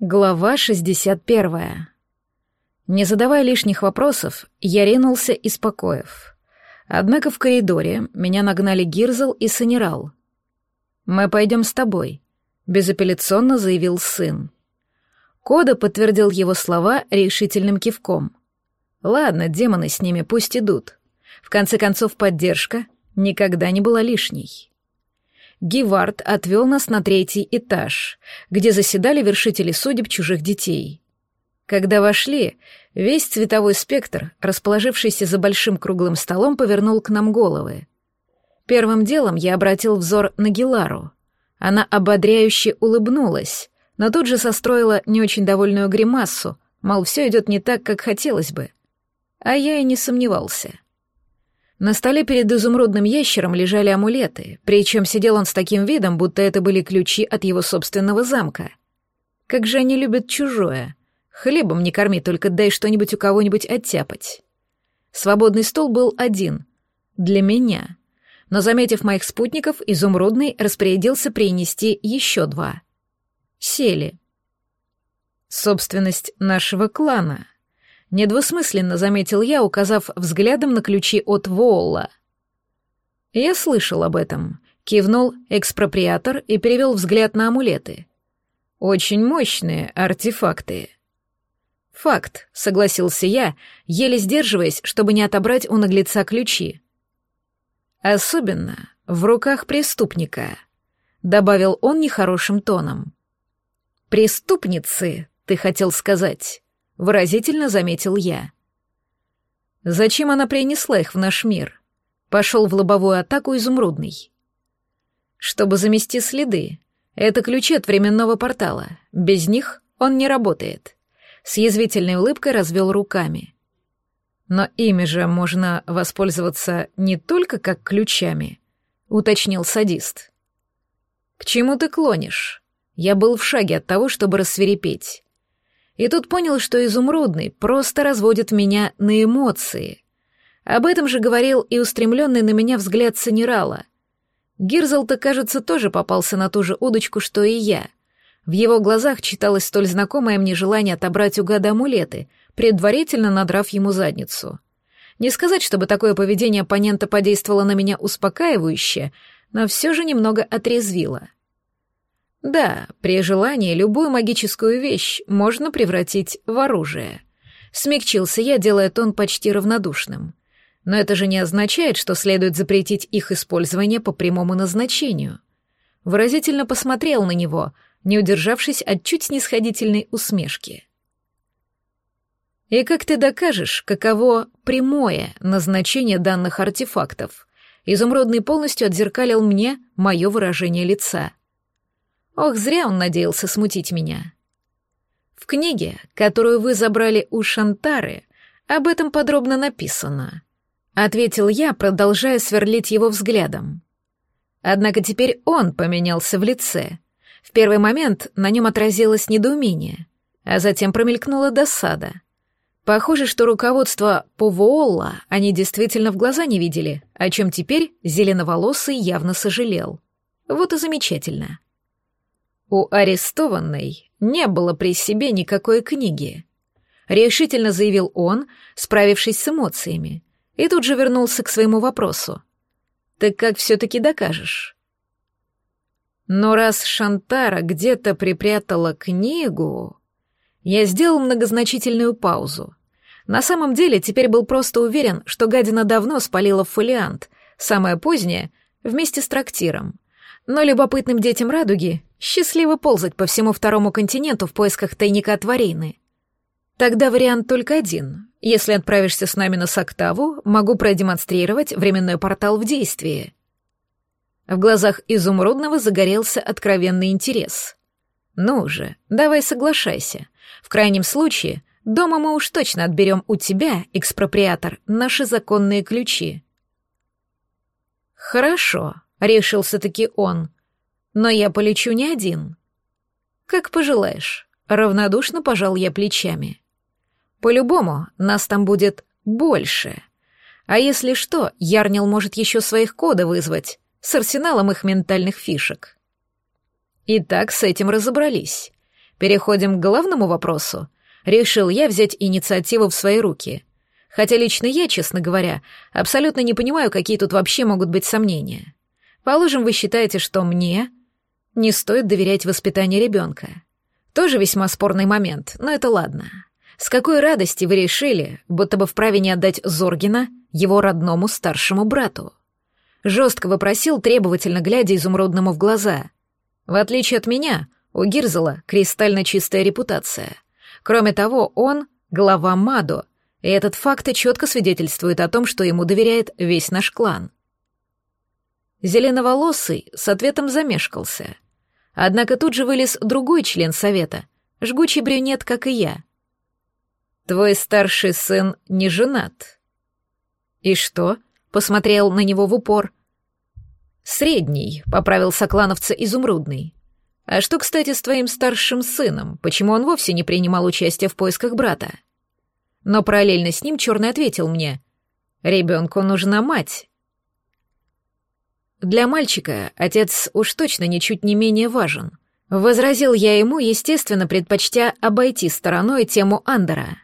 Глава 61. Не задавая лишних вопросов, я ринулся из покоев. Однако в коридоре меня нагнали Гирзл и Санерал. «Мы пойдем с тобой», — безапелляционно заявил сын. Кода подтвердил его слова решительным кивком. «Ладно, демоны с ними пусть идут. В конце концов, поддержка никогда не была лишней». Гивард отвел нас на третий этаж, где заседали вершители судеб чужих детей. Когда вошли, весь цветовой спектр, расположившийся за большим круглым столом, повернул к нам головы. Первым делом я обратил взор на Гилару. Она ободряюще улыбнулась, но тут же состроила не очень довольную гримасу, мол, все идет не так, как хотелось бы. А я и не сомневался. На столе перед изумрудным ящером лежали амулеты, причем сидел он с таким видом, будто это были ключи от его собственного замка. Как же они любят чужое. Хлебом не корми, только дай что-нибудь у кого-нибудь оттяпать. Свободный стол был один. Для меня. Но, заметив моих спутников, изумрудный распорядился принести еще два. Сели. Собственность нашего клана — Недвусмысленно заметил я, указав взглядом на ключи от Волла. Я слышал об этом. Кивнул экспроприатор и перевел взгляд на амулеты. Очень мощные артефакты. Факт, согласился я, еле сдерживаясь, чтобы не отобрать у наглеца ключи. Особенно в руках преступника, добавил он нехорошим тоном. Преступницы, ты хотел сказать выразительно заметил я. Зачем она принесла их в наш мир? Пошел в лобовую атаку изумрудный. Чтобы замести следы. Это ключи от временного портала. Без них он не работает. С язвительной улыбкой развел руками. Но ими же можно воспользоваться не только как ключами, уточнил садист. К чему ты клонишь? Я был в шаге от того, чтобы рассверепеть. И тут понял, что изумрудный просто разводит меня на эмоции. Об этом же говорил и устремленный на меня взгляд Санерала. Гирзл-то, кажется, тоже попался на ту же удочку, что и я. В его глазах читалось столь знакомое мне желание отобрать у гада амулеты, предварительно надрав ему задницу. Не сказать, чтобы такое поведение оппонента подействовало на меня успокаивающе, но все же немного отрезвило — да, при желании любую магическую вещь можно превратить в оружие. Смягчился я, делая тон почти равнодушным. Но это же не означает, что следует запретить их использование по прямому назначению. Выразительно посмотрел на него, не удержавшись от чуть снисходительной усмешки. «И как ты докажешь, каково прямое назначение данных артефактов?» Изумрудный полностью отзеркалил мне мое выражение лица — Ох, зря он надеялся смутить меня. В книге, которую вы забрали у Шантары, об этом подробно написано, ответил я, продолжая сверлить его взглядом. Однако теперь он поменялся в лице. В первый момент на нем отразилось недоумение, а затем промелькнула досада. Похоже, что руководство Повуолла они действительно в глаза не видели, о чем теперь зеленоволосый явно сожалел. Вот и замечательно. У арестованной не было при себе никакой книги. Решительно заявил он, справившись с эмоциями, и тут же вернулся к своему вопросу. «Так как все-таки докажешь?» Но раз Шантара где-то припрятала книгу... Я сделал многозначительную паузу. На самом деле теперь был просто уверен, что гадина давно спалила фолиант, самое позднее, вместе с трактиром. Но любопытным детям радуги счастливо ползать по всему второму континенту в поисках тайника от. Тогда вариант только один. Если отправишься с нами на Сактаву, могу продемонстрировать временной портал в действии. В глазах изумрудного загорелся откровенный интерес. Ну же, давай соглашайся. В крайнем случае, дома мы уж точно отберем у тебя, экспроприатор, наши законные ключи. Хорошо, решился-таки он. Но я полечу не один. Как пожелаешь. Равнодушно пожал я плечами. По-любому, нас там будет больше. А если что, Ярнил может еще своих кода вызвать, с арсеналом их ментальных фишек. Итак, с этим разобрались. переходим к главному вопросу. Решил я взять инициативу в свои руки. Хотя лично я, честно говоря, абсолютно не понимаю, какие тут вообще могут быть сомнения. Положим, вы считаете, что мне не стоит доверять воспитанию ребенка. Тоже весьма спорный момент, но это ладно. С какой радости вы решили, будто бы вправе не отдать Зоргина его родному старшему брату? Жестко вопросил, требовательно глядя изумрудному в глаза. В отличие от меня, у Гирзела кристально чистая репутация. Кроме того, он — глава Мадо, и этот факт четко свидетельствует о том, что ему доверяет весь наш клан. Зеленоволосый с ответом замешкался. Однако тут же вылез другой член совета, жгучий брюнет, как и я. «Твой старший сын не женат». «И что?» — посмотрел на него в упор. «Средний», — поправил соклановца изумрудный. «А что, кстати, с твоим старшим сыном? Почему он вовсе не принимал участие в поисках брата?» Но параллельно с ним черный ответил мне. «Ребенку нужна мать». Для мальчика отец уж точно ничуть не менее важен. Возразил я ему, естественно, предпочтя обойти стороной тему Андера.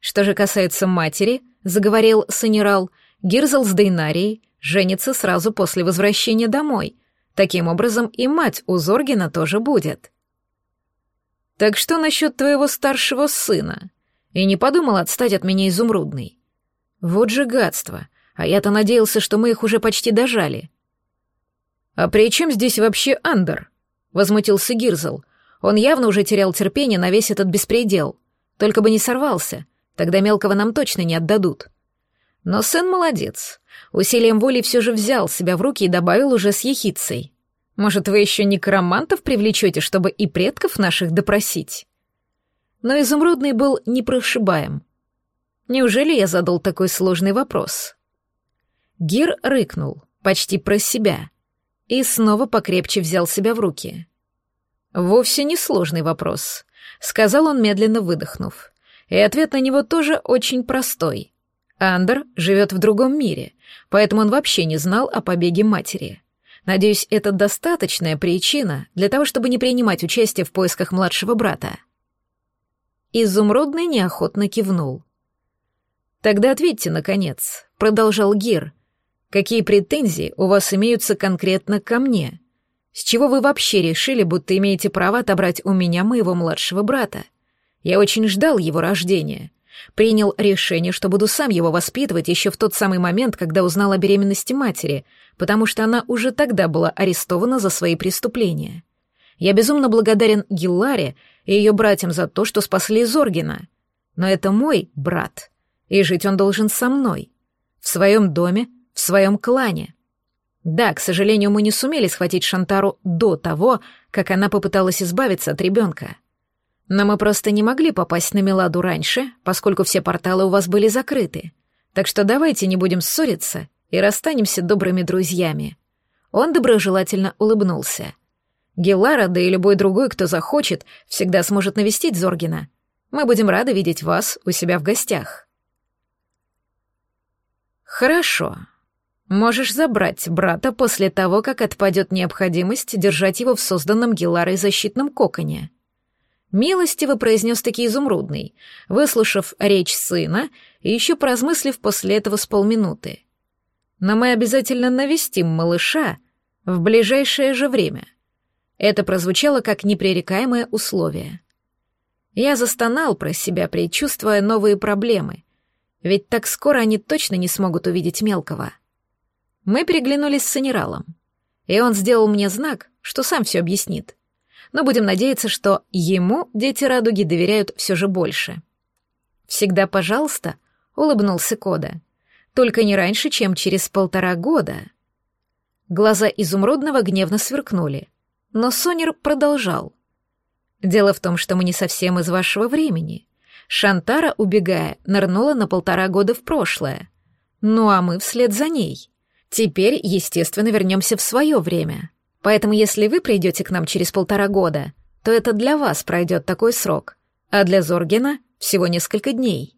Что же касается матери, заговорил Санерал, Гирзл с Дейнарией женится сразу после возвращения домой. Таким образом, и мать у Зоргина тоже будет. Так что насчет твоего старшего сына? И не подумал отстать от меня изумрудный. Вот же гадство. А я-то надеялся, что мы их уже почти дожали. «А при чем здесь вообще Андер?» — возмутился Гирзл. Он явно уже терял терпение на весь этот беспредел. Только бы не сорвался, тогда мелкого нам точно не отдадут. Но сын молодец. Усилием воли все же взял себя в руки и добавил уже с ехицей. Может, вы еще некромантов привлечете, чтобы и предков наших допросить? Но изумрудный был непрошибаем. Неужели я задал такой сложный вопрос? Гир рыкнул, почти про себя — и снова покрепче взял себя в руки. «Вовсе не сложный вопрос», — сказал он, медленно выдохнув. И ответ на него тоже очень простой. Андер живет в другом мире, поэтому он вообще не знал о побеге матери. Надеюсь, это достаточная причина для того, чтобы не принимать участие в поисках младшего брата. Изумрудный неохотно кивнул. «Тогда ответьте, наконец», — продолжал Гир, Какие претензии у вас имеются конкретно ко мне? С чего вы вообще решили, будто имеете право отобрать у меня моего младшего брата? Я очень ждал его рождения. Принял решение, что буду сам его воспитывать еще в тот самый момент, когда узнал о беременности матери, потому что она уже тогда была арестована за свои преступления. Я безумно благодарен Гилларе и ее братьям за то, что спасли Зоргина. Но это мой брат, и жить он должен со мной. В своем доме, в своем клане. Да, к сожалению, мы не сумели схватить Шантару до того, как она попыталась избавиться от ребенка. Но мы просто не могли попасть на Меладу раньше, поскольку все порталы у вас были закрыты. Так что давайте не будем ссориться и расстанемся добрыми друзьями. Он доброжелательно улыбнулся. Гелара, да и любой другой, кто захочет, всегда сможет навестить Зоргина. Мы будем рады видеть вас у себя в гостях. Хорошо. Можешь забрать брата после того, как отпадет необходимость держать его в созданном Геларой защитном коконе. Милостиво произнес таки изумрудный, выслушав речь сына и еще поразмыслив после этого с полминуты. Но мы обязательно навестим малыша в ближайшее же время. Это прозвучало как непререкаемое условие. Я застонал про себя, предчувствуя новые проблемы, ведь так скоро они точно не смогут увидеть мелкого. Мы переглянулись с Санералом, и он сделал мне знак, что сам все объяснит. Но будем надеяться, что ему дети радуги доверяют все же больше. «Всегда пожалуйста», — улыбнулся Кода. «Только не раньше, чем через полтора года». Глаза изумрудного гневно сверкнули, но Сонер продолжал. «Дело в том, что мы не совсем из вашего времени. Шантара, убегая, нырнула на полтора года в прошлое. Ну а мы вслед за ней. Теперь, естественно, вернемся в свое время. Поэтому если вы придете к нам через полтора года, то это для вас пройдет такой срок, а для Зоргина всего несколько дней.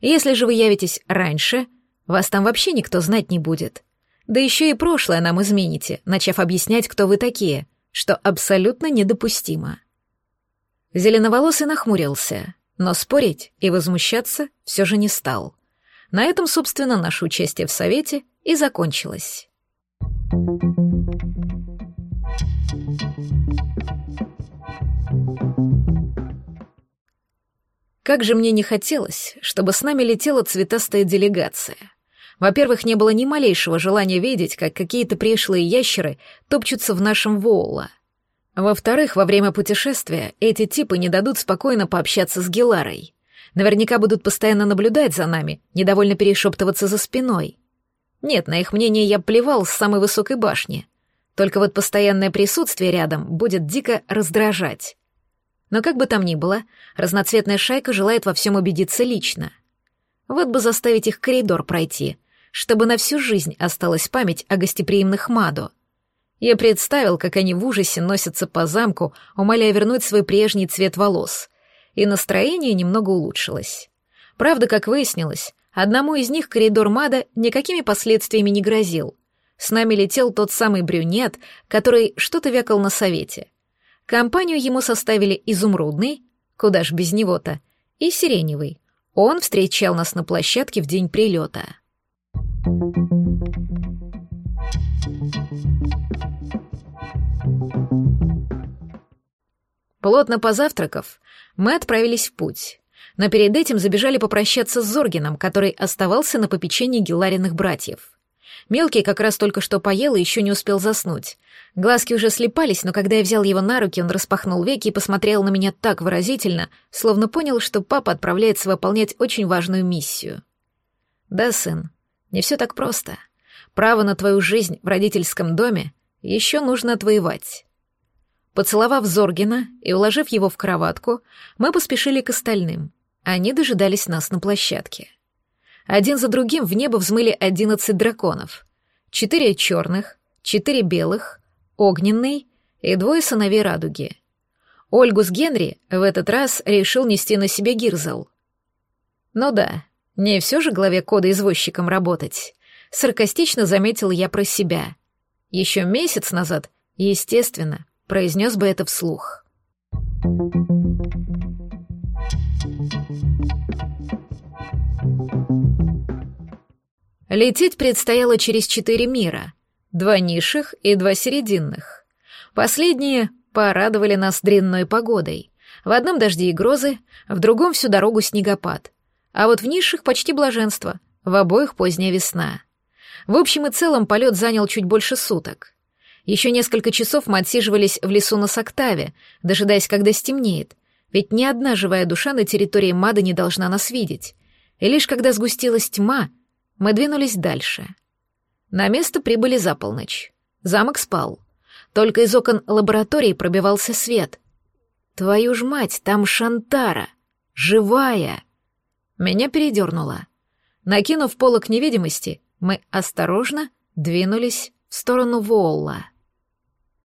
Если же вы явитесь раньше, вас там вообще никто знать не будет. Да еще и прошлое нам измените, начав объяснять, кто вы такие, что абсолютно недопустимо. Зеленоволосый нахмурился, но спорить и возмущаться все же не стал. На этом, собственно, наше участие в совете и закончилось. Как же мне не хотелось, чтобы с нами летела цветастая делегация. Во-первых, не было ни малейшего желания видеть, как какие-то пришлые ящеры топчутся в нашем Воула. Во-вторых, во время путешествия эти типы не дадут спокойно пообщаться с Геларой. Наверняка будут постоянно наблюдать за нами, недовольно перешептываться за спиной. Нет, на их мнение я плевал с самой высокой башни. Только вот постоянное присутствие рядом будет дико раздражать. Но как бы там ни было, разноцветная шайка желает во всем убедиться лично. Вот бы заставить их коридор пройти, чтобы на всю жизнь осталась память о гостеприимных Мадо. Я представил, как они в ужасе носятся по замку, умоляя вернуть свой прежний цвет волос, и настроение немного улучшилось. Правда, как выяснилось, одному из них коридор Мада никакими последствиями не грозил. С нами летел тот самый брюнет, который что-то вякал на совете — Компанию ему составили изумрудный, куда ж без него-то, и сиреневый. Он встречал нас на площадке в день прилета. Плотно позавтракав, мы отправились в путь. Но перед этим забежали попрощаться с Зоргином, который оставался на попечении Гелариных братьев. Мелкий как раз только что поел и еще не успел заснуть. Глазки уже слепались, но когда я взял его на руки, он распахнул веки и посмотрел на меня так выразительно, словно понял, что папа отправляется выполнять очень важную миссию. «Да, сын, не все так просто. Право на твою жизнь в родительском доме еще нужно отвоевать». Поцеловав Зоргина и уложив его в кроватку, мы поспешили к остальным. Они дожидались нас на площадке. Один за другим в небо взмыли одиннадцать драконов. Четыре черных, четыре белых, огненный и двое сыновей радуги. Ольгу с Генри в этот раз решил нести на себе Гирзал. Ну да, не все же главе кода извозчиком работать. Саркастично заметил я про себя. Еще месяц назад, естественно, произнес бы это вслух. Лететь предстояло через четыре мира, два низших и два серединных. Последние порадовали нас дрянной погодой. В одном дожди и грозы, в другом всю дорогу снегопад. А вот в низших почти блаженство, в обоих поздняя весна. В общем и целом полет занял чуть больше суток. Еще несколько часов мы отсиживались в лесу на Соктаве, дожидаясь, когда стемнеет, ведь ни одна живая душа на территории Мада не должна нас видеть. И лишь когда сгустилась тьма — мы двинулись дальше. На место прибыли за полночь. Замок спал. Только из окон лаборатории пробивался свет. Твою ж мать, там Шантара! Живая! Меня передернуло. Накинув полок невидимости, мы осторожно двинулись в сторону Волла.